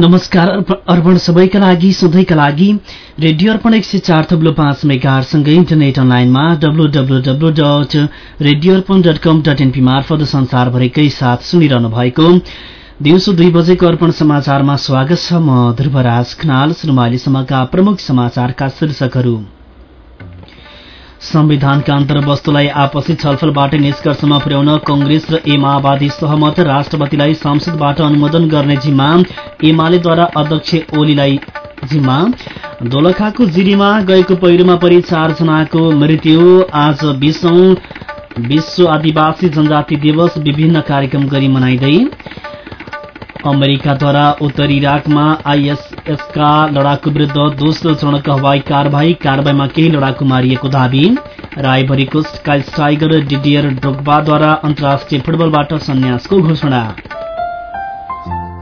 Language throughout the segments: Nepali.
नमस्कार अर्प- अर्पण सबैका लागि सधैँका लागि रेडियो अर्पण एक सय चार थब्लो पाँच मेगाहरूसँगै इन्टरनेट अनलाइनमा W W W dot radio Arpan dot com dot N P मार्फत संसारभरिकै साथ सुनिरहनु भएको दिउँसो दुई बजेको अर्पण समाचारमा स्वागत छ म ध्रुवराज खनाल सुरुमा अहिलेसम्मका प्रमुख समाचारका शीर्षकहरू। संविधानका अन्तर्वस्तुलाई आपसी छलफलबाट निष्कर्षमा पुर्याउन कंग्रेस र ए माओवादी सहमत। राष्ट्रपतिलाई संसदबाट अनुमोदन गर्ने जिम्मा एमालेद्वारा अध्यक्ष ओलीलाई जिम्मा। दोलखाको जिरीमा गएको पहिरोमा परि चारजनाको मृत्यु। आज विश्व आदिवासी जनजाति दिवस विभिन्न कार्यक्रम गरी मनाइँदै अमेरिकाद्वारा उत्तरी इराकमा आइएसएसका लडाकु विरूद्ध दोस्रो चरणको हवाई कारवाही कारवाहीमा केही लडाकु मारिएको दावी रायभरी कोस्ट काइल्स टाइगर डिडियर ड्रोग्बाद्वारा अन्तर्राष्ट्रिय फुटबलबाट सन्यासको घोषणा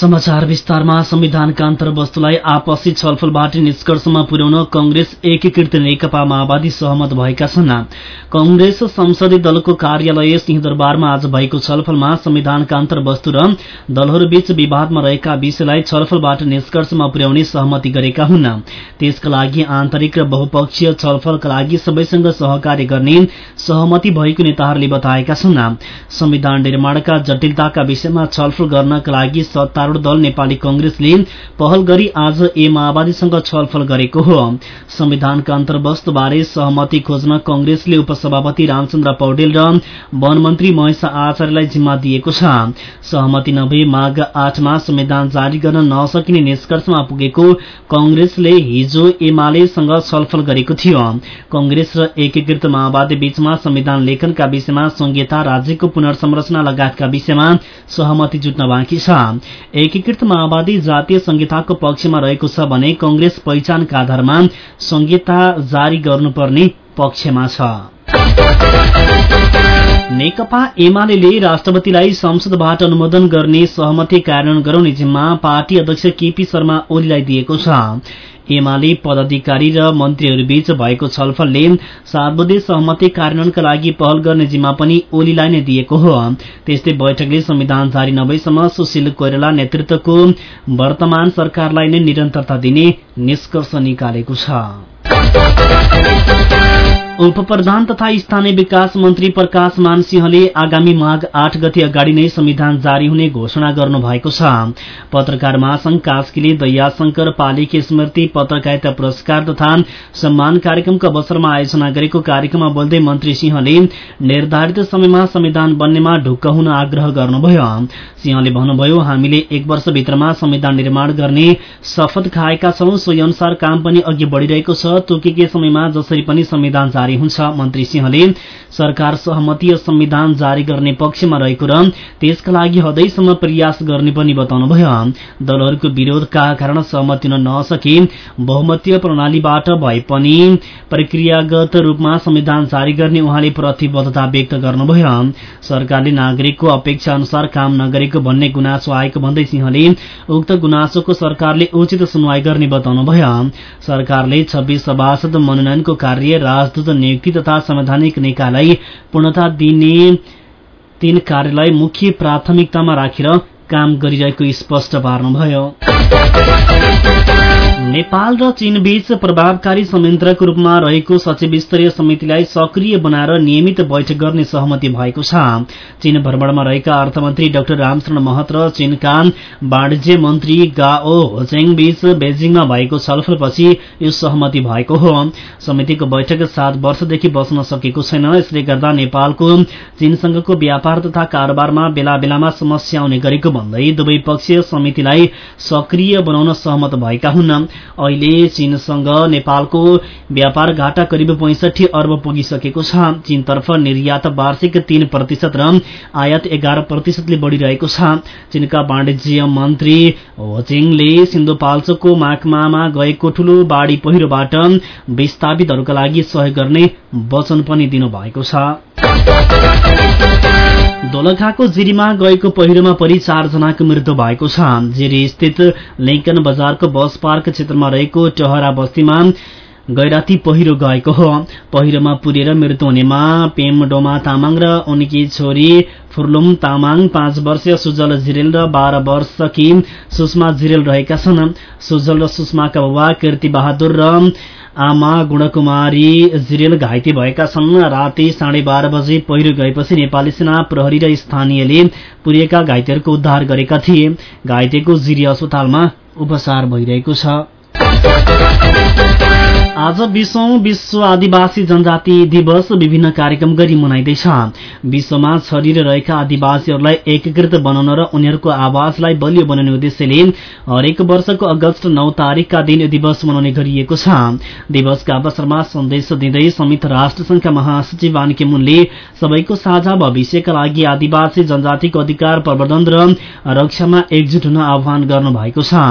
समाचार विस्तारमा संविधानका अन्तर्वस्तुलाई आपसी छलफलबाट निष्कर्षमा पुर्याउन कंग्रेस एकीकृत नेकपा माओवादी सहमत भएका छन्। कंग्रेस संसदीय दलको कार्यालय सिंहदरबारमा आज भएको छलफलमा संविधानका अन्तर्वस्तु र दलहरूबीच विवादमा रहेका विषयलाई छलफलबाट निष्कर्षमा पुर्याउने सहमति गरेका हुन्। त्यसका लागि आन्तरिक र बहुपक्षीय छलफलका लागि सबैसँग सहकार्य गर्ने सहमति भएको नेताहरूले बताएका छन्। संविधान निर्माणका जटिलताका विषयमा छलफल गर्नका लागि सत्तारूढ़ दल नेपाली कंग्रेसले पहल गरी आज ए माओवादीसँग छलफल गरेको हो। संविधानका अन्तर्वस्तुबारे सहमति खोज्न कंग्रेसले उपसभापति रामचन्द्र पौडेल र वन मन्त्री महेश आचार्यलाई जिम्मा दिएको छ। सहमति नभए माघ आठमा संविधान जारी गर्न नसकिने निष्कर्षमा पुगेको कंग्रेसले हिजो एमालेसँग छलफल गरेको थियो। कंग्रेस र एकीकृत माओवादी बीचमा संविधान लेखनका विषयमा संघीयता राज्यको पुनर्संरचना लगायतका विषयमा सहमति जुट्न बाँकी छ। एकीकृत माओवादी जातीय संहिताको पक्षमा रहेको छ भने कंग्रेस पहिचानका आधारमा संहिता जारी गर्नुपर्ने पक्षमा छ। नेकपा एमाले राष्ट्रपतिलाई संसदबाट अनुमोदन गर्ने सहमति कार्यान्वयन गराउने जिम्मा पार्टी अध्यक्ष केपी शर्मा ओलीलाई दिएको छ। एमाले पदाधिकारी र मन्त्रीहरूबीच भएको छलफलले बुधे सहमति कार्यान्वयनका लागि पहल गर्ने जिम्मा पनि ओलीलाई नै दिएको हो। त्यस्तै बैठकले संविधान जारी नभएसम्म सुशील कोइराला नेतृत्वको वर्तमान सरकारलाई नै निरन्तरता दिने निष्कर्ष निकालेको छ। उप प्रधान तथा स्थानीय विकास मन्त्री प्रकाश मान सिंहले आगामी माघ आठ गते अगाडि नै संविधान जारी हुने घोषणा गर्नु भएको छ। पत्रकार महासंघ कास्कीले दयाशंकर पालीकी स्मृति पत्रकारिता पुरस्कार तथा सम्मान कार्यक्रमको अवसरमा आयोजना गरेको कार्यक्रममा बोल्दै मन्त्री सिंहले निर्धारित समयमा संविधान बन्नेमा ढुक्क हुन आग्रह गर्नुभयो। सिंहले भन्नुभयो हामीले एक वर्षभित्रमा संविधान निर्माण गर्ने शपथ खाएका छौं सोही अनुसार काम पनि अघि बढ़िरहेको छ। तोकेकै समयमा जसरी पनि संविधान जारी हुन्छ। मन्त्री सिंहले सरकार सहमतीय संविधान जारी गर्ने पक्षमा रहेको र त्यसका लागि हदैसम्म प्रयास गर्ने पनि बताउनुभयो। दलहरूको विरोधका कारण सहमति हुन नसके बहुमतीय प्रणालीबाट भए पनि प्रक्रियागत रूपमा संविधान जारी गर्ने उहाँले प्रतिबद्धता व्यक्त गर्नुभयो। सरकारले नागरिकको अपेक्षा अनुसार काम नगरेको भन्ने गुनासो आएको भन्दै सिंहले उक्त गुनासोको सरकारले उचित सुनवाई गर्ने बताउनुभयो। सरकारले छब्बीस सभासद मनोनयनको कार्य राजदूत नियुक्ति तथा संवैधानिक निकायलाई पूर्णता दिने तीन कार्यलाई मुख्य प्राथमिकतामा राखेर काम गरिरहेको स्पष्ट पार्नुभयो। नेपाल र चीन बीच प्रभावकारी संयन्त्रको रूपमा रहेको सचिव स्तरीय समितिलाई सक्रिय बनाएर नियमित बैठक गर्ने सहमति भएको छ। चीन भ्रमणमा रहेका अर्थमन्त्री डाक्टर रामचरण महत र चीनका वाणिज्य मन्त्री गाओ होचेङ बीच बेजिङमा भएको छलफलपछि यो सहमति भएको हो। समितिको बैठक सात वर्षदेखि बस्न सकेको छैन। यसले गर्दा नेपालको चीनसँगको व्यापार तथा कारोबारमा बेला बेलामा समस्या आउने गरेको भन्दै दुवै पक्षीय समितिलाई सक्रिय बनाउन सहमत भएका हुन्। अहिले चीनसँग नेपालको व्यापार घाटा करिब पैंसठी अर्ब पुगिसकेको छ। चीनतर्फ निर्यात वार्षिक तीन प्रतिशत र आयात एघार प्रतिशतले बढ़िरहेको छ। चीनका वाणिज्य मन्त्री होचिङले सिन्धुपाल्चोकको माकमामा गएको ठूलो बाढ़ी पहिरोबाट विस्थापितहरूका लागि सहयोग गर्ने वचन पनि दिनुभएको छ। दोलखाको जिरीमा गएको पहिरोमा परि चारजनाको मृत्यु भएको छ। जिरी स्थित लिङ्कन बजारको बस पार्क क्षेत्रमा रहेको टहरा बस्तीमा गैराती पहिरो गएको हो। पहिरोमा पुरेर मृत्यु हुनेमा पेम डोमा तामाङ र उनकी छोरी फुर्लुम तामाङ पाँच वर्षीय सुजल जिरेल र बाह्र वर्षकी सुषमा जिरेल रहेका छन्। सुजल र सुषमाका बाबा कीर्ति बहादुर र आमा गुणकुमारी जिरेल घाइते भएका छन्। राति साढे बाह्र बजे पहिरो गएपछि नेपाली सेना प्रहरी र स्थानीयले पुरिएका घाइतेहरूको उद्धार गरेका थिए। घाइतेको जिरी अस्पतालमा उपचार भइरहेको छ। आज विश्वौं विश्व आदिवासी जनजाति दिवस विभिन्न कार्यक्रम गरी मनाइँदैछ। विश्वमा छरिएर रहेका आदिवासीहरूलाई एकीकृत बनाउन र उनीहरूको आवाजलाई बलियो बनाउने उद्देश्यले हरेक वर्षको अगस्त नौ तारिकका दिन यो दिवस मनाउने गरिएको छ। दिवसका अवसरमा सन्देश दिँदै संयुक्त राष्ट्र संघका महासचिव आनके मुनले सबैको साझा भविष्यका लागि आदिवासी जनजातिको अधिकार प्रवर्धन र रक्षामा एकजुट हुन आह्वान गर्नु भएको छ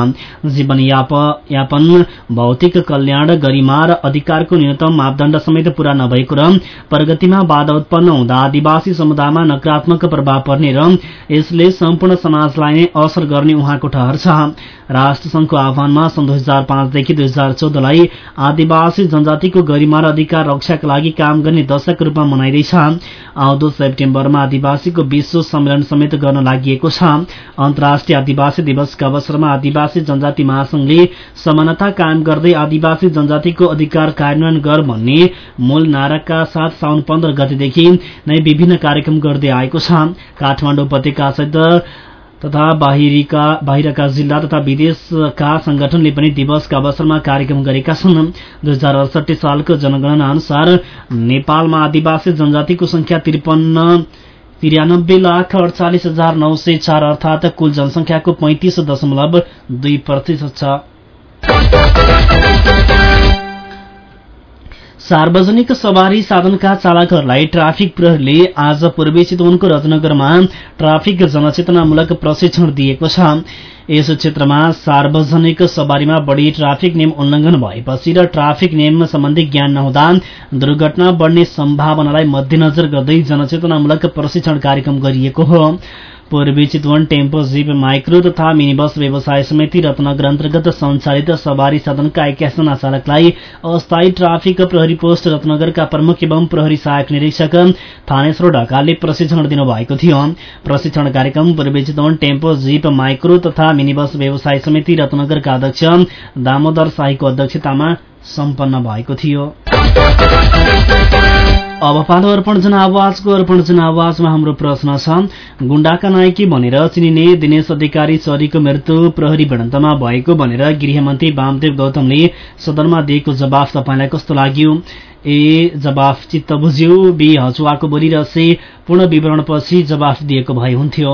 जीवनयापन भौतिक कल्याण गरिमा र अधिकारको न्यूनतम मापदण्ड समेत पूरा नभएको र प्रगतिमा बाधा उत्पन्न हुँदा आदिवासी समुदायमा नकारात्मक प्रभाव पर्ने र यसले सम्पूर्ण समाजलाई नै असर गर्ने उहाँको ठहर छ। राष्ट्रसंघको आह्वानमा सन् दुई हजार पाँचदेखि दुई हजार चौधलाई आदिवासी जनजातिको गरिमा र अधिकार रक्षाका लागि काम गर्ने दशक रूपमा मनाइँदैछ। आउँदो सेप्टेम्बरमा आदिवासीको विश्व सम्मेलन समेत गर्न लागि छ। अन्तर्राष्ट्रिय आदिवासी दिवसका अवसरमा आदिवासी जनजाति महासंघले समानता कायम गर्दै आदिवासी जनजातिको अधिकार कार्यान्वयन गर भन्ने मूल नाराका साथ साउन पन्ध्र गतेदेखि नै विभिन्न कार्यक्रम गर्दै आएको छ। काठमाडौँ उपत्यकासहित तथा बाहिरका जिल्ला तथा विदेशका संगठनले पनि दिवसका अवसरमा कार्यक्रम गरेका छन्। दुई हजार अडसठी सालको जनगणना अनुसार नेपालमा आदिवासी जनजातिको संख्या त्रिपन्न तिरानब्बे लाख अडचालिस हजार नौ सय चार अर्थात कुल जनसंख्याको पैंतिस दशमलव दुई प्रतिशत छ। सार्वजनिक सवारी साधनका चालकहरूलाई ट्राफिक प्रहरीले आज पूर्वी चितवनको रत्नगरमा ट्राफिक जनचेतनामूलक प्रशिक्षण दिएको छ। यस क्षेत्रमा सार्वजनिक सवारीमा बढ़ी ट्राफिक नियम उल्लंघन भएपछि र ट्राफिक नियम सम्बन्धी ज्ञान नहुँदा दुर्घटना बढ़ने सम्भावनालाई मध्यनजर गर्दै जनचेतनामूलक प्रशिक्षण कार्यक्रम गरिएको हो। पूर्वी चितवन टेम्पो जीप माइक्रो तथा मिनी बस व्यवसाय समिति रत्नगर अन्तर्गत सञ्चालित सवारी साधनका एक्काइसजना चालकलाई अस्थायी ट्राफिक प्रहरी पोस्ट रत्नगरका प्रमुख एवं प्रहरी सहायक निरीक्षक थानेश्वर ढकालले प्रशिक्षण दिनुभएको थियो। प्रशिक्षण कार्यक्रम पूर्वी चितवन टेम्पो जीप माइक्रो तथा मिनी बस व्यवसाय समिति रत्नगरका अध्यक्ष दामोदर शाहीको अध्यक्षतामा सम्पन्न भएको थियो। अब पालो अर्पण जनावाजको अर्पण जनावाजमा हाम्रो प्रश्न छ गुण्डाका नायकी भनेर चिनिने दिनेश अधिकारी चरीको मृत्यु प्रहरी भिडन्तमा भएको भनेर गृहमन्त्री वामदेव गौतमले सदनमा दिएको जवाफ तपाईँलाई कस्तो लाग्यो? ए जवाफ चित्त बुझ्यो। बी हचुवाको बोली र से पूर्ण विवरणपछि जवाफ दिएको भए हुन्थ्यो।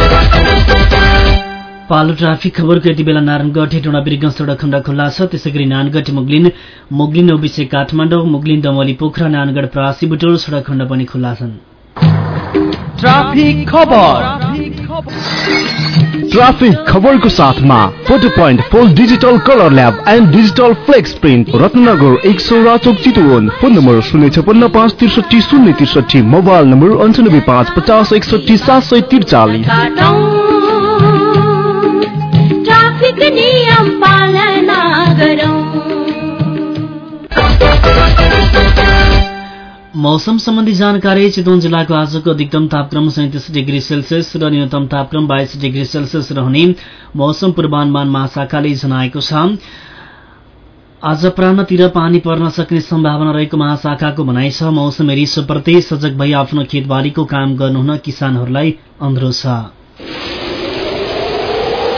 पालो ट्राफिक खबरको यति बेला नारायणगढ हेटौँडा बिर्ग सडक खण्ड खुल्ला छ। त्यसै गरी नानगढ मुगलिन मुगलिन ओबिसे काठमाडौँ मुगलिन दमली पोखरा नानगढ प्रासी बुटोल सडक खण्ड पनि खुल्ला छन्। ट्राफिक खबरको साथमा photo point full digital colour lab and digital flex print Ratnanagar एक सौ राचोक चितवन। फोन नम्बर शून्य छपन्न पाँच त्रिसठी शून्य त्रिसठी मोबाइल नम्बर अन्ठानब्बे पाँच पचास एकसठी सात सय त्रिचालिस। मौसम सम्बन्धी जानकारी चितवन जिल्लाको आजको अधिकतम तापक्रम सैतिस डिग्री सेल्सियस र न्यूनतम तापक्रम बाइस डिग्री सेल्सियस रहने मौसम पूर्वानुमान महाशाखाले जनाएको छ। आज अपरान्हतिर पानी पर्न सक्ने सम्भावना रहेको महाशाखाको भनाइ छ। मौसमी रिसोप्रति सजग भई आफ्नो खेतबारीको काम गर्नुहुन किसानहरूलाई अनुरोध छ।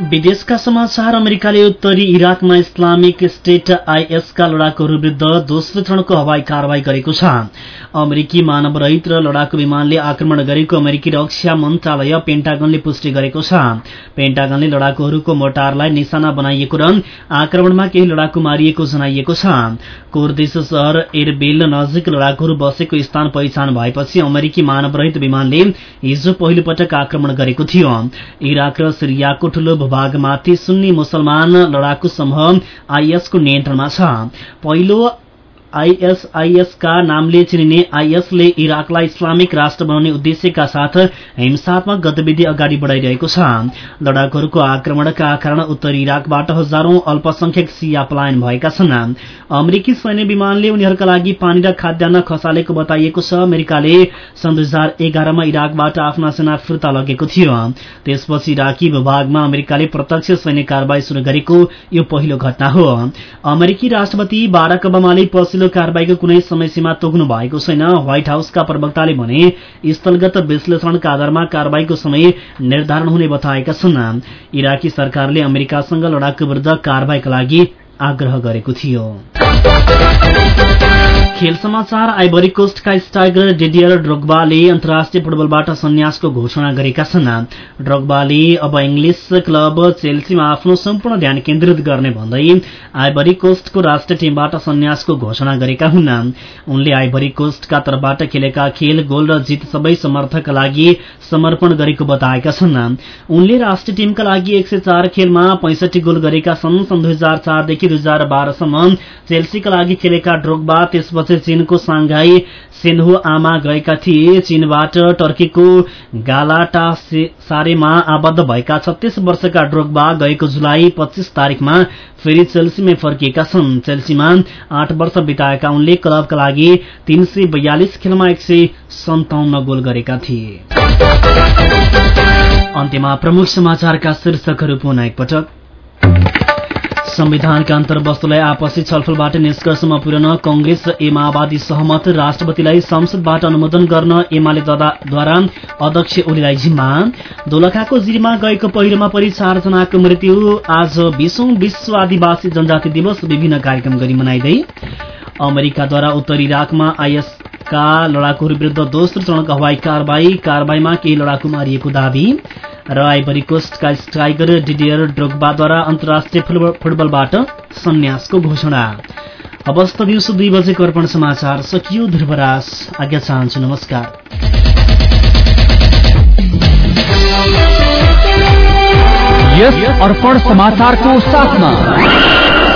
विदेशका समाचार अमेरिकाले उत्तरी इराकमा इस्लामिक स्टेट आइएसका लडाकुहरू विरूद्ध दोस्रो चरणको हवाई कारवाही गरेको छ। अमेरिकी मानव रहित र लडाकु विमानले आक्रमण गरेको अमेरिकी रक्षा मन्त्रालय पेन्टागनले पुष्टि गरेको छ। पेन्टागनले लडाकुहरूको मोटारलाई निशाना बनाइएको र आक्रमणमा केही लडाकु मारिएको जनाइएको छ। कोर्देश शहर एरबेल नजिक लडाकुहरू बसेको स्थान पहिचान भएपछि अमेरिकी मानव रहित विमानले हिजो पहिलो पटक आक्रमण गरेको थियो। इराक र सिरियाको ठूलो भूभागमाथि सुन्नी मुसलमान लडाकु समूह आइएसको नियन्त्रणमा छ। पहिलो आइएसआइएस का नामले चिनिने आइएसले इराकलाई इस्लामिक राष्ट्र बनाउने उद्देश्यका साथ हिंसात्मक गतिविधि अगाडि बढ़ाइरहेको छ। लडाकुहरूको आक्रमणका कारण उत्तरी इराकबाट हजारौं अल्पसंख्यक सिया पलायन भएका छन्। अमेरिकी सैन्य विमानले उनीहरूका लागि पानी र खाद्यान्न खसालेको बताइएको छ। अमेरिकाले सन् दुई हजार एघारमा इराकबाट आफ्ना सेना फिर्ता लगेको थियो। त्यसपछि इराकी भूभागमा अमेरिकाले प्रत्यक्ष सैन्य कारवाही शुरू गरेको यो पहिलो घटना हो। अमेरिकी राष्ट्रपति बाराक ओबामाले पछिल्लो कारवाहीको कुनै समय सीमा तोक्नु भएको छैन। व्हाइट हाउसका प्रवक्ताले भने स्थलगत विश्लेषणका आधारमा कारवाहीको समय निर्धारण हुने बताएका छन्। इराकी सरकारले अमेरिकासँग लडाकु विरूद्ध कारवाहीका लागि आग्रह गरेको थियो। खेल समाचार आइभरी कोस्टका स्टाइगर डिडियर ड्रोग्बाले अन्तर्राष्ट्रिय फुटबलबाट सन्यासको घोषणा गरेका छन्। ड्रोग्बाले अब इङ्ग्लिस क्लब चेल्सीमा आफ्नो सम्पूर्ण ध्यान केन्द्रित गर्ने भन्दै आइभरी कोस्टको राष्ट्रिय टीमबाट सन्यासको घोषणा गरेका हुन्। उनले आइभरी कोस्टका तर्फबाट खेलेका खेल गोल र जित सबै समर्थकका लागि समर्पण गरेको बताएका छन्। उनले राष्ट्रिय टीमका लागि एक खेलमा पैंसठी गोल गरेका छन्। सन् दुई हजार चारदेखि दुई हजार बाह्रसम्म चेल्सीका लागि खेलेका ड्रोग्बा त्यसपछि चीनको सांघाई सेन्हो आमा गएका थिए। चीनबाट टर्कीको गालाटा सारेमा आबद्ध भएका छत्तीस वर्षका ड्रोग्बा गएको जुलाई पच्चीस तारिकमा फेरि चेल्सीमै फर्किएका छन्। चेल्सीमा आठ वर्ष बिताएका उनले क्लबका लागि तीन सय बयालिस खेलमा एक सय सन्ताउन्न गोल गरेका थिए। अन्त्यमा प्रमुख समाचारका शीर्षकहरू पुनः एकपटक। संविधानका अन्तर्वस्तुलाई आपसी छलफलबाट निष्कर्षमा पुर्याउन कंग्रेस ए माओवादी सहमत। राष्ट्रपतिलाई संसदबाट अनुमोदन गर्न एमाले द्वारा अध्यक्ष ओलीलाई जिम्मा दोलखाको जिरीमा गएको पहिरोमा परि चारजनाको मृत्यु। आज बीसौं विश्व आदिवासी जनजाति दिवस विभिन्न कार्यक्रम गरी मनाइँदै अमेरिकाद्वारा उत्तरी इराकमा आइएसका लडाकुहरू विरूद्ध दोस्रो चरणको हवाई कारवाही कारवाहीमा केही लडाकु मारिएको दावी। र आइभरी कोस्टका स्ट्राइकर डिडियर ड्रोग्बाद्वारा अन्तर्राष्ट्रिय फुटबलबाट सन्यासको घोषणा। अवस्था दिउँसो दुई बजेको अर्पण समाचार सकियो ध्रुवराज। आज्ञा चाहन्छु नमस्कार। यस अर्पण समाचारको साथमा